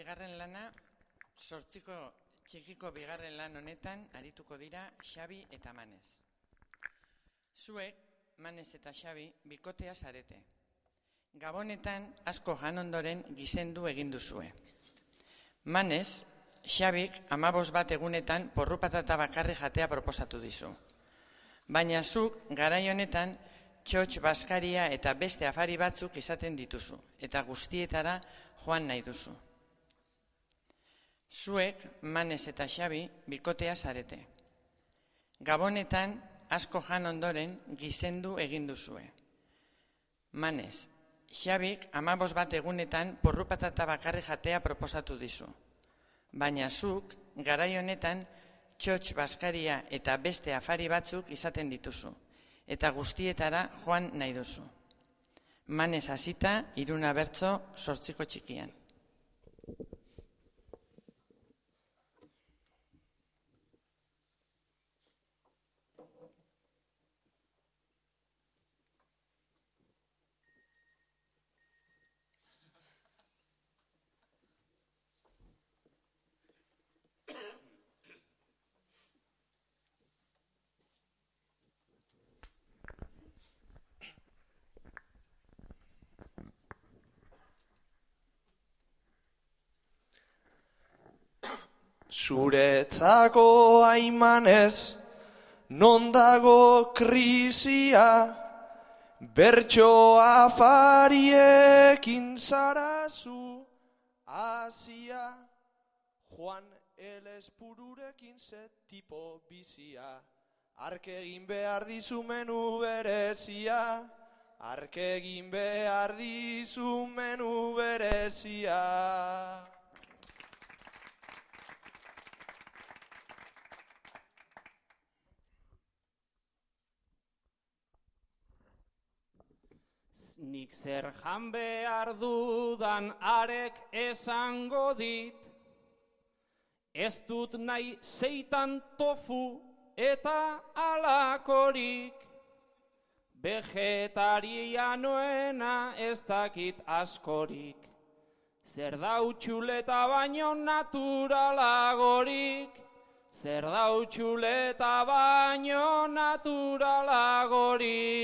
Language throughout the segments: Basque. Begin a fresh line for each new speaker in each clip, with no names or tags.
bigarren lana, sortziko txikiko bigarren lan honetan arituko dira Xabi eta Manez. Zuek, Manez eta Xabi, bikotea zarete. Gabonetan asko jan ondoren gizendu egin duzue. Manez, Xabik amabos bat egunetan porrupatata bakarri jatea proposatu dizu. Baina zuk, garai honetan, txotx baskaria eta beste afari batzuk izaten dituzu, eta guztietara joan nahi duzu. Zuek, Manez eta Xabi, bikotea zarete. Gabonetan, asko jan ondoren, gizendu egin duzue. Manez, Xabik amabos bat egunetan porrupatata bakarri jatea proposatu dizu. Baina zuk, garai honetan, txotx baskaria eta beste afari batzuk izaten dituzu, eta guztietara joan nahi duzu. Manez hasita iruna bertso sortziko txikian.
Zuretzako aimanez, non dago krisia, bertso afariekin zarazu asia, Juan el espururekin ze tipo bizia, arke egin behar dizu menu berezia, arke behar dizu menu berezia.
Nik zer jan behar dudan arek esango dit, ez dut nahi zeitan tofu eta alakorik, vegetarianoena ez dakit askorik, zer dautxuleta baino naturalagorik, zer dautxuleta baino naturalagorik.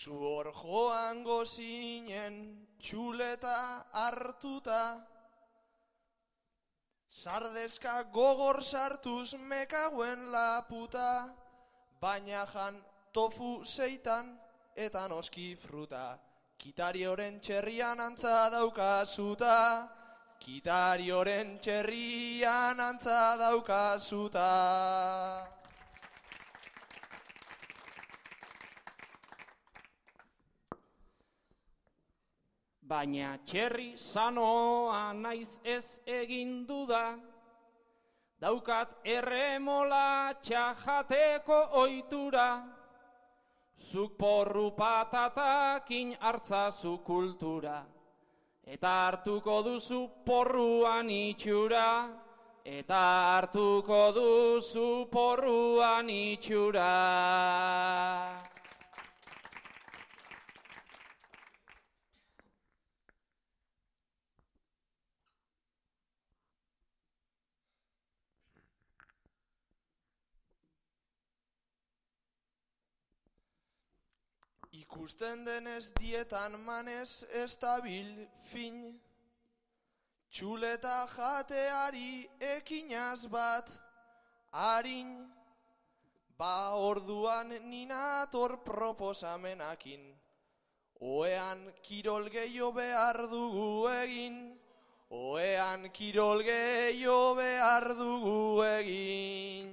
Zu hor joango zinen txuleta hartuta, Sardeska gogor sartuz mekauen laputa, baina jan tofu zeitan eta noski fruta. Kitarioren txerrian antza daukazuta, kitarioren txerrian antza daukazuta.
Baina txerri sanoa naiz ez egin duda, daukat erremola txajateko oitura, zuk porru patatakin hartzazu kultura, eta hartuko duzu porruan itxura, eta hartuko duzu porruan itxura.
Ikusten denez dietan manez ez dabil fin, txuleta jateari ekinaz bat harin, ba orduan ninator proposamenakin, oean kirol gehiago behar dugu egin, oean kirol gehiago behar dugu egin.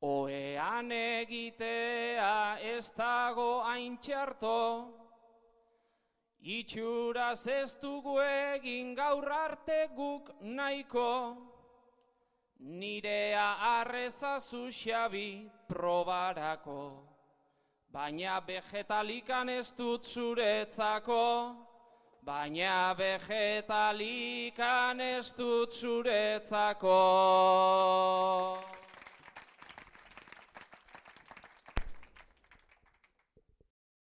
Oean egitea ez dago hain txarto, itxuraz ez dugu egin gaur arte guk nahiko, nirea arrezazu xabi probarako, Baina vegetalikan ez dut zuretzako, baina vegetalikan ez dut zuretzako.